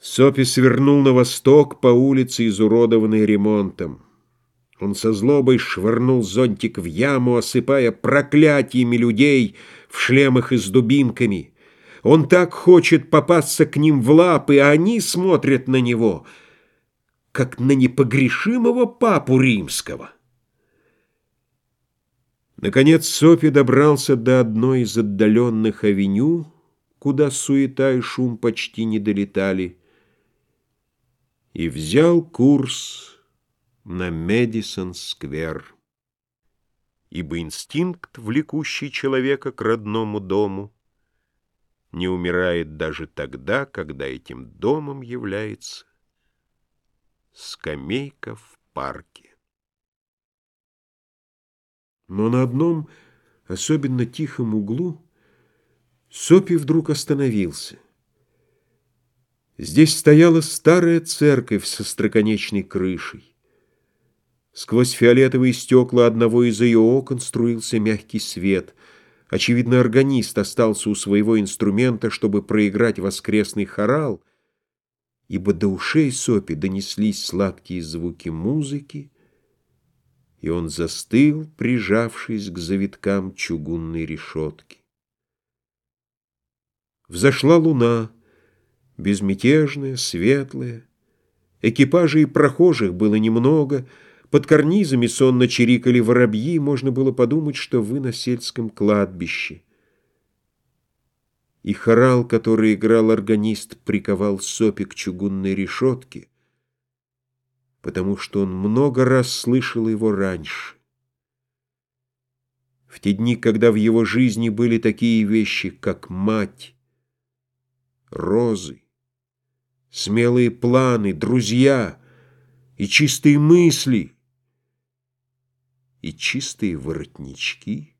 Сопи свернул на восток по улице, изуродованной ремонтом. Он со злобой швырнул зонтик в яму, осыпая проклятиями людей в шлемах и с дубинками. Он так хочет попасться к ним в лапы, а они смотрят на него, как на непогрешимого папу римского. Наконец Софи добрался до одной из отдаленных авеню, куда суета и шум почти не долетали, и взял курс на Медисон-сквер. Ибо инстинкт, влекущий человека к родному дому, не умирает даже тогда, когда этим домом является скамейка в парке. Но на одном особенно тихом углу Сопи вдруг остановился — Здесь стояла старая церковь со строконечной крышей. Сквозь фиолетовые стекла одного из ее окон струился мягкий свет. Очевидно, органист остался у своего инструмента, чтобы проиграть воскресный хорал, ибо до ушей Сопи донеслись сладкие звуки музыки, и он застыл, прижавшись к завиткам чугунной решетки. Взошла луна, безмятежная, светлая. Экипажей и прохожих было немного, под карнизами сонно чирикали воробьи, можно было подумать, что вы на сельском кладбище. И хорал, который играл органист, приковал Сопи к чугунной решетке, потому что он много раз слышал его раньше. В те дни, когда в его жизни были такие вещи, как мать, розы, смелые планы, друзья и чистые мысли, и чистые воротнички —